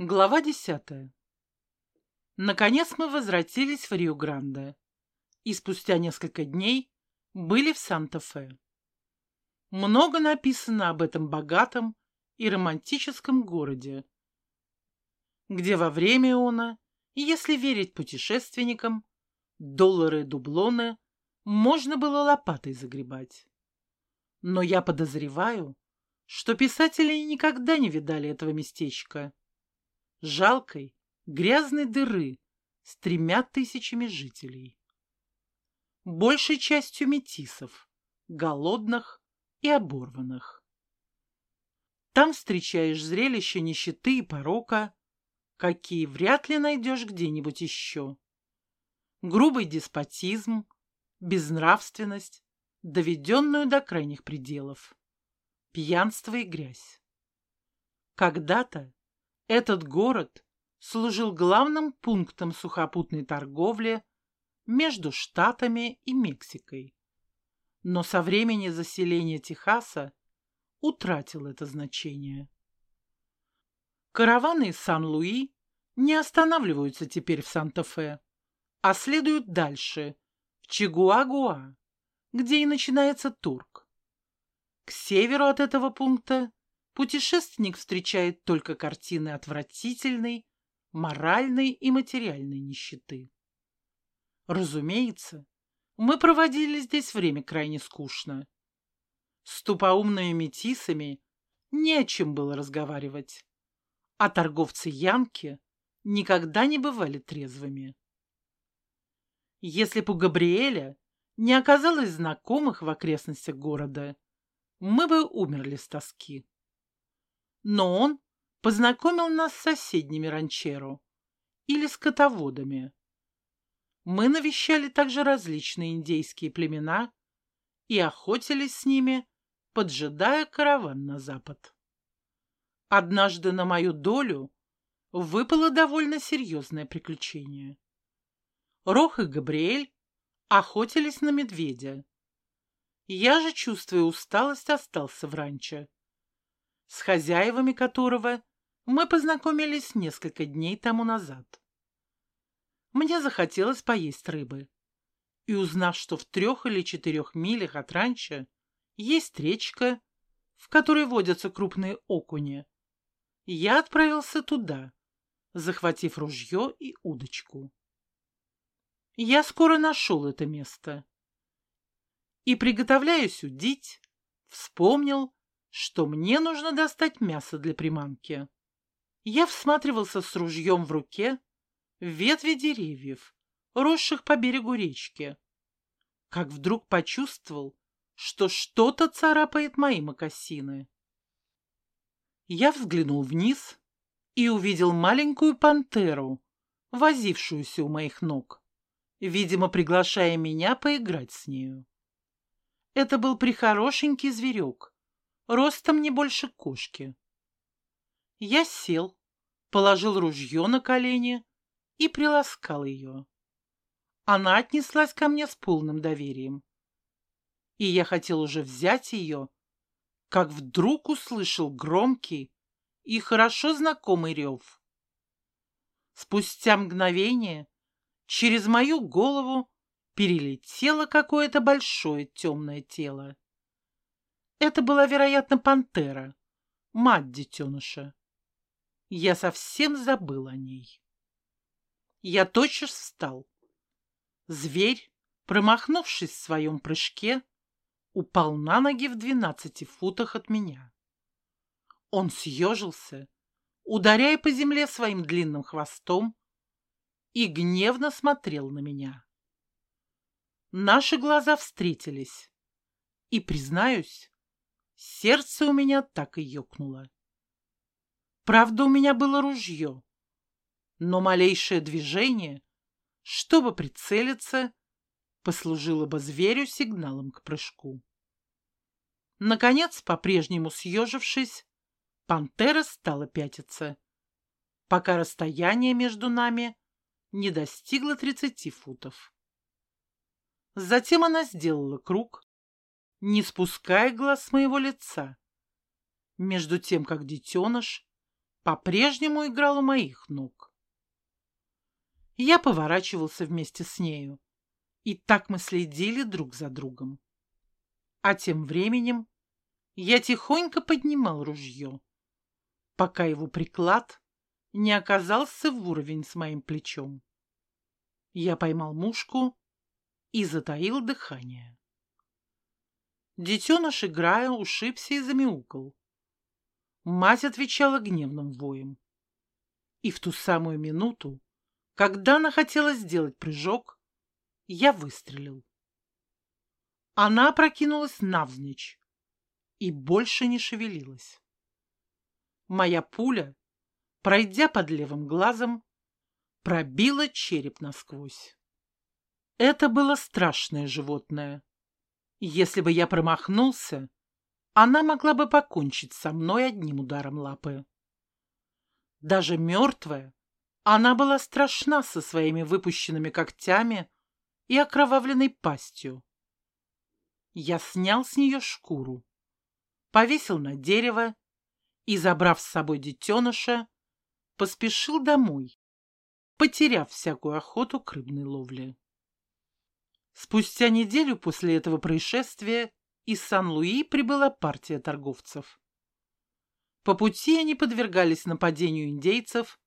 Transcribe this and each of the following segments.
Глава десятая. Наконец мы возвратились в Рио-Гранде и спустя несколько дней были в Санта-Фе. Много написано об этом богатом и романтическом городе, где во время она, если верить путешественникам, доллары и дублоны можно было лопатой загребать. Но я подозреваю, что писатели никогда не видали этого местечка жалкой, грязной дыры с тремя тысячами жителей. Большей частью метисов, голодных и оборванных. Там встречаешь зрелище нищеты и порока, какие вряд ли найдешь где-нибудь еще. Грубый деспотизм, безнравственность, доведенную до крайних пределов, пьянство и грязь. Когда-то этот город служил главным пунктом сухопутной торговли между Штатами и Мексикой. Но со времени заселения Техаса утратил это значение. Караваны из Сан-Луи не останавливаются теперь в Санта-Фе, а следуют дальше, в Чигуагуа, где и начинается Турк. К северу от этого пункта путешественник встречает только картины отвратительной, моральной и материальной нищеты. Разумеется, мы проводили здесь время крайне скучно. С тупоумными метисами не о чем было разговаривать, а торговцы Янки никогда не бывали трезвыми. Если бы у Габриэля не оказалось знакомых в окрестностях города, мы бы умерли с тоски но он познакомил нас с соседними ранчеро или скотоводами. Мы навещали также различные индейские племена и охотились с ними, поджидая караван на запад. Однажды на мою долю выпало довольно серьезное приключение. Рох и Габриэль охотились на медведя. Я же, чувствуя усталость, остался в ранчо с хозяевами которого мы познакомились несколько дней тому назад. Мне захотелось поесть рыбы. И узнав, что в трех или четырех милях от ранчо есть речка, в которой водятся крупные окуни, я отправился туда, захватив ружье и удочку. Я скоро нашел это место. И, приготовляясь удить, вспомнил, что мне нужно достать мясо для приманки. Я всматривался с ружьем в руке в ветви деревьев, росших по берегу речки, как вдруг почувствовал, что что-то царапает мои мокасины. Я взглянул вниз и увидел маленькую пантеру, возившуюся у моих ног, видимо, приглашая меня поиграть с нею. Это был прихорошенький зверек, ростом не больше кошки. Я сел, положил ружье на колени и приласкал ее. Она отнеслась ко мне с полным доверием. И я хотел уже взять ее, как вдруг услышал громкий и хорошо знакомый рев. Спустя мгновение через мою голову перелетело какое-то большое темное тело. Это была, вероятно, пантера, мать детеныша. Я совсем забыл о ней. Я тотчас встал. Зверь, промахнувшись в своем прыжке, упал на ноги в двенадцати футах от меня. Он съежился, ударяя по земле своим длинным хвостом, и гневно смотрел на меня. Наши глаза встретились, и, признаюсь, Сердце у меня так и ёкнуло. Правда, у меня было ружье, но малейшее движение, чтобы прицелиться, послужило бы зверю сигналом к прыжку. Наконец, по-прежнему съежившись, пантера стала пятиться, пока расстояние между нами не достигло тридцати футов. Затем она сделала круг, не спуская глаз с моего лица, между тем, как детеныш по-прежнему играл у моих ног. Я поворачивался вместе с нею, и так мы следили друг за другом. А тем временем я тихонько поднимал ружье, пока его приклад не оказался в уровень с моим плечом. Я поймал мушку и затаил дыхание. Детеныш, играя, ушибся и замяукал. Мать отвечала гневным воем. И в ту самую минуту, когда она хотела сделать прыжок, я выстрелил. Она прокинулась навзничь и больше не шевелилась. Моя пуля, пройдя под левым глазом, пробила череп насквозь. Это было страшное животное. Если бы я промахнулся, она могла бы покончить со мной одним ударом лапы. Даже мертвая, она была страшна со своими выпущенными когтями и окровавленной пастью. Я снял с нее шкуру, повесил на дерево и, забрав с собой детеныша, поспешил домой, потеряв всякую охоту к рыбной ловле. Спустя неделю после этого происшествия из Сан-Луи прибыла партия торговцев. По пути они подвергались нападению индейцев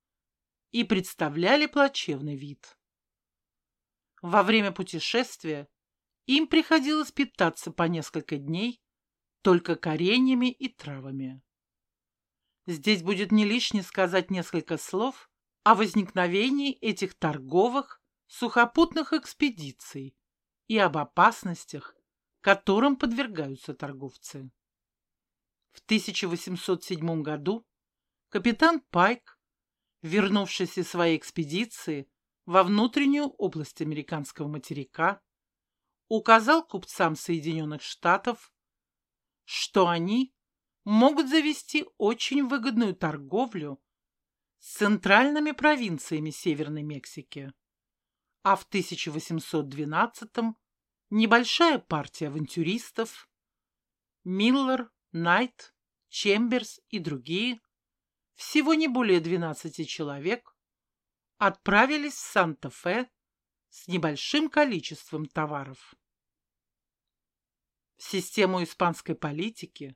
и представляли плачевный вид. Во время путешествия им приходилось питаться по несколько дней только кореньями и травами. Здесь будет не лишне сказать несколько слов о возникновении этих торговых сухопутных экспедиций и об опасностях, которым подвергаются торговцы. В 1807 году капитан Пайк, вернувшись из своей экспедиции во внутреннюю область американского материка, указал купцам Соединенных Штатов, что они могут завести очень выгодную торговлю с центральными провинциями Северной Мексики, а в 1812 небольшая партия авантюристов, Миллер, Найт, Чемберс и другие, всего не более 12 человек, отправились в Санта-Фе с небольшим количеством товаров. В систему испанской политики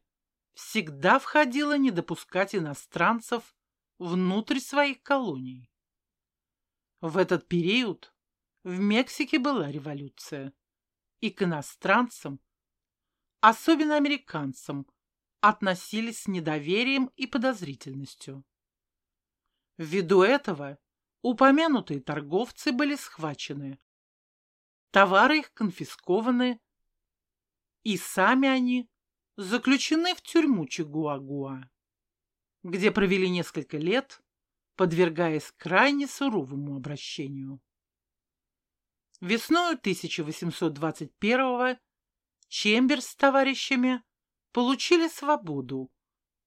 всегда входило не допускать иностранцев внутрь своих колоний. В этот период в Мексике была революция и к иностранцам, особенно американцам, относились с недоверием и подозрительностью. Ввиду этого упомянутые торговцы были схвачены, товары их конфискованы, и сами они заключены в тюрьму Чигуагуа, где провели несколько лет, подвергаясь крайне суровому обращению. Весною 1821-го Чемберс с товарищами получили свободу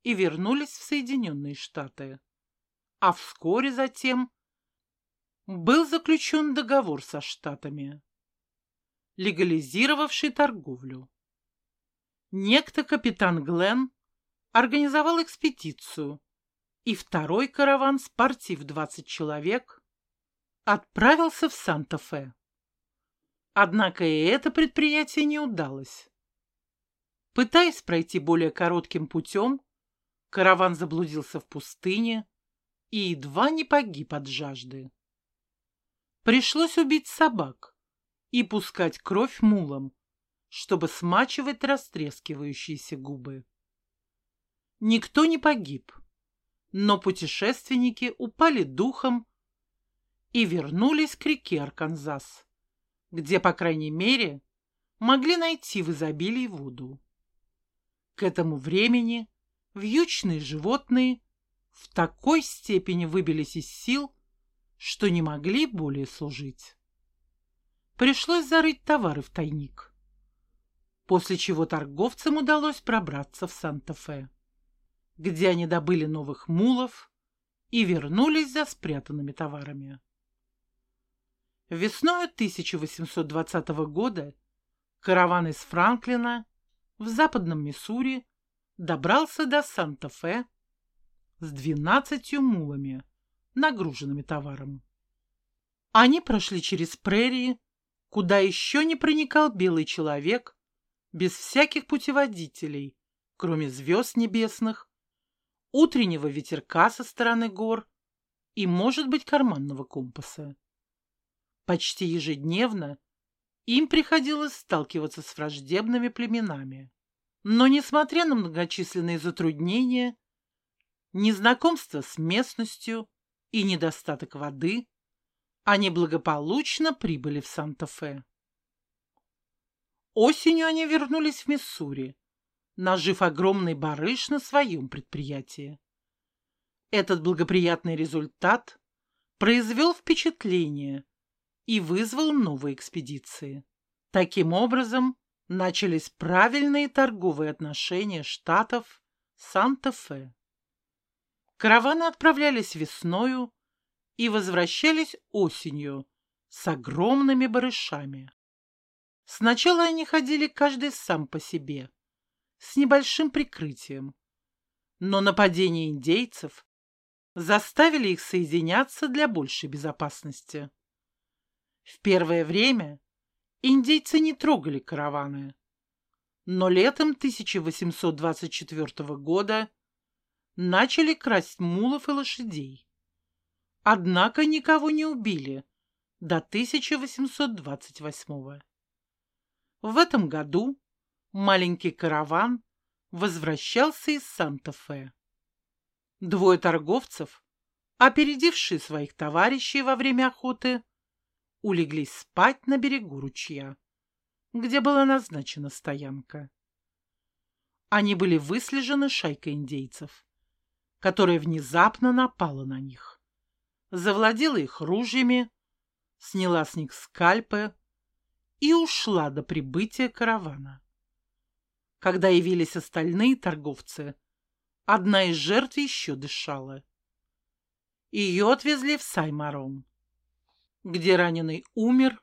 и вернулись в Соединенные Штаты. А вскоре затем был заключен договор со Штатами, легализировавший торговлю. Некто капитан Глен организовал экспедицию, и второй караван спортив 20 человек отправился в Санта-Фе. Однако и это предприятие не удалось. Пытаясь пройти более коротким путем, караван заблудился в пустыне и едва не погиб от жажды. Пришлось убить собак и пускать кровь мулам, чтобы смачивать растрескивающиеся губы. Никто не погиб, но путешественники упали духом и вернулись к реке Арканзас где, по крайней мере, могли найти в изобилии воду. К этому времени вьючные животные в такой степени выбились из сил, что не могли более служить. Пришлось зарыть товары в тайник, после чего торговцам удалось пробраться в Санта-Фе, где они добыли новых мулов и вернулись за спрятанными товарами. Весной 1820 года караван из Франклина в западном Миссури добрался до Санта-Фе, с двенадцатью мулами, нагруженными товаром. Они прошли через прерии, куда еще не проникал белый человек, без всяких путеводителей, кроме звезд небесных, утреннего ветерка со стороны гор и, может быть, карманного компаса. Почти ежедневно им приходилось сталкиваться с враждебными племенами. Но, несмотря на многочисленные затруднения, незнакомство с местностью и недостаток воды, они благополучно прибыли в Санта-Фе. Осенью они вернулись в Миссури, нажив огромный барыш на своем предприятии. Этот благоприятный результат произвел впечатление и вызвал новые экспедиции. Таким образом, начались правильные торговые отношения штатов Санта-Фе. Караваны отправлялись весною и возвращались осенью с огромными барышами. Сначала они ходили каждый сам по себе, с небольшим прикрытием, но нападения индейцев заставили их соединяться для большей безопасности. В первое время индейцы не трогали караваны, но летом 1824 года начали красть мулов и лошадей. Однако никого не убили до 1828 В этом году маленький караван возвращался из Санта-Фе. Двое торговцев, опередившие своих товарищей во время охоты, улеглись спать на берегу ручья, где была назначена стоянка. Они были выслежены шайкой индейцев которая внезапно напала на них. Завладела их ружьями, сняла с них скальпы и ушла до прибытия каравана. Когда явились остальные торговцы, одна из жертв еще дышала. Ее отвезли в Саймарон, где раненый умер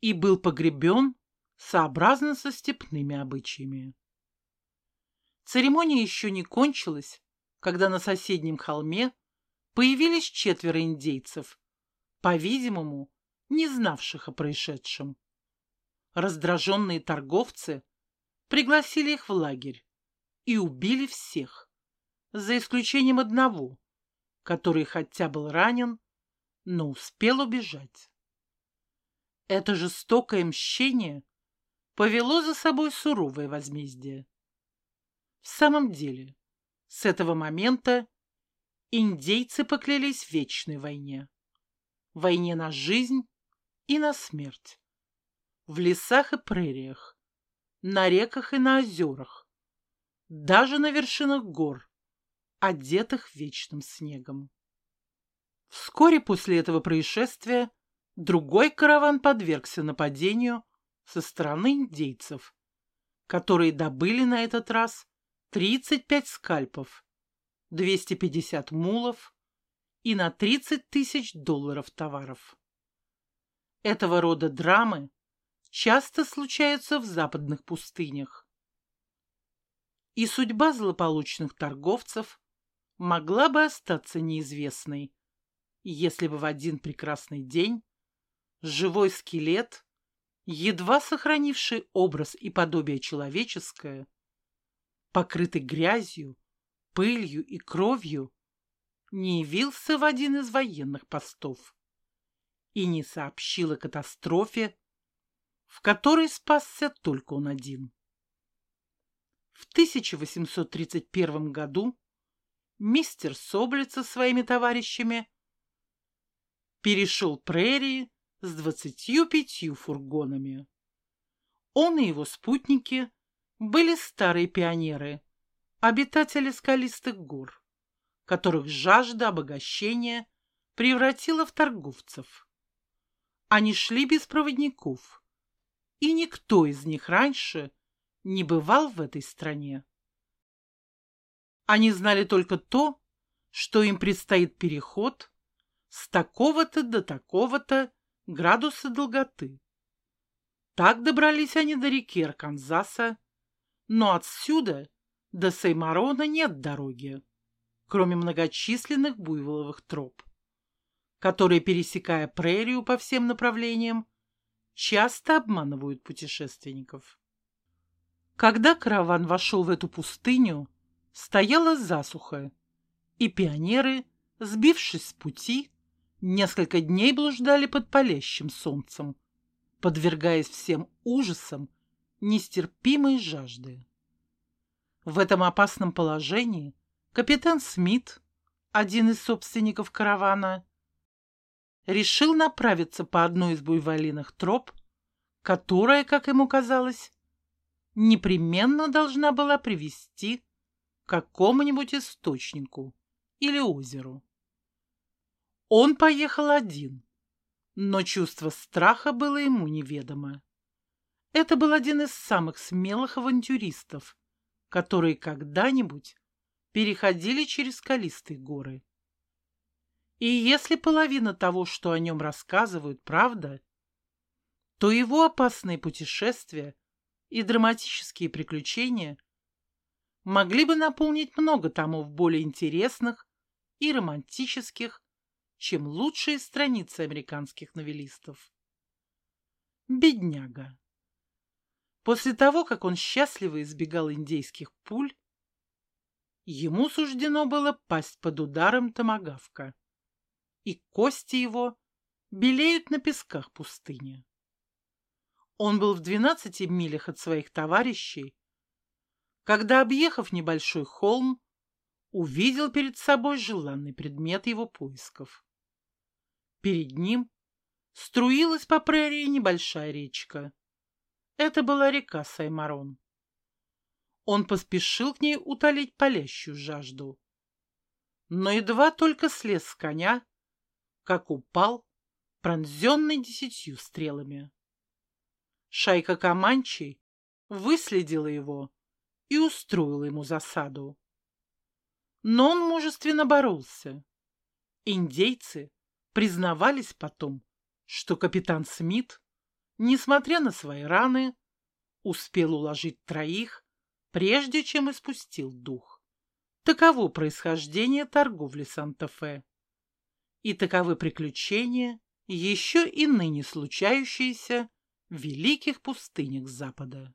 и был погребен сообразно со степными обычаями. Церемония еще не кончилась, когда на соседнем холме появились четверо индейцев, по-видимому, не знавших о происшедшем. Раздраженные торговцы пригласили их в лагерь и убили всех, за исключением одного, который хотя был ранен, но успел убежать. Это жестокое мщение повело за собой суровое возмездие. В самом деле, с этого момента индейцы поклялись в вечной войне. Войне на жизнь и на смерть. В лесах и прериях, на реках и на озерах, даже на вершинах гор, одетых вечным снегом. Вскоре после этого происшествия другой караван подвергся нападению со стороны индейцев, которые добыли на этот раз 35 скальпов, 250 мулов и на 30 тысяч долларов товаров. Этого рода драмы часто случаются в западных пустынях. И судьба злополучных торговцев могла бы остаться неизвестной, если бы в один прекрасный день живой скелет, едва сохранивший образ и подобие человеческое, покрытый грязью, пылью и кровью, не явился в один из военных постов и не сообщил о катастрофе, в которой спасся только он один. В 1831 году мистер Соблиц со своими товарищами перешел прерии с двадцатью пятью фургонами. Он и его спутники были старые пионеры, обитатели скалистых гор, которых жажда обогащения превратила в торговцев. Они шли без проводников, и никто из них раньше не бывал в этой стране. Они знали только то, что им предстоит переход с такого-то до такого-то градуса долготы. Так добрались они до реки Арканзаса но отсюда до Сеймарона нет дороги, кроме многочисленных буйволовых троп, которые, пересекая прерию по всем направлениям, часто обманывают путешественников. Когда караван вошел в эту пустыню, стояла засуха, и пионеры, сбившись с пути, несколько дней блуждали под палящим солнцем, подвергаясь всем ужасам нестерпимой жажды. В этом опасном положении капитан Смит, один из собственников каравана, решил направиться по одной из буйволиных троп, которая, как ему казалось, непременно должна была привести к какому-нибудь источнику или озеру. Он поехал один, но чувство страха было ему неведомо. Это был один из самых смелых авантюристов, которые когда-нибудь переходили через скалистые горы. И если половина того, что о нем рассказывают, правда, то его опасные путешествия и драматические приключения могли бы наполнить много томов более интересных и романтических, чем лучшие страницы американских новеллистов. Бедняга. После того, как он счастливо избегал индейских пуль, ему суждено было пасть под ударом томагавка, и кости его белеют на песках пустыни. Он был в двенадцати милях от своих товарищей, когда, объехав небольшой холм, увидел перед собой желанный предмет его поисков. Перед ним струилась по прерии небольшая речка. Это была река Саймарон. Он поспешил к ней утолить палящую жажду. Но едва только слез с коня, как упал, пронзенный десятью стрелами. Шайка Каманчей выследила его и устроила ему засаду. Но он мужественно боролся. Индейцы признавались потом, что капитан Смит, несмотря на свои раны, успел уложить троих, прежде чем испустил дух. Таково происхождение торговли Санта-Фе. И таковы приключения, еще и ныне случающиеся в великих пустынях Запада.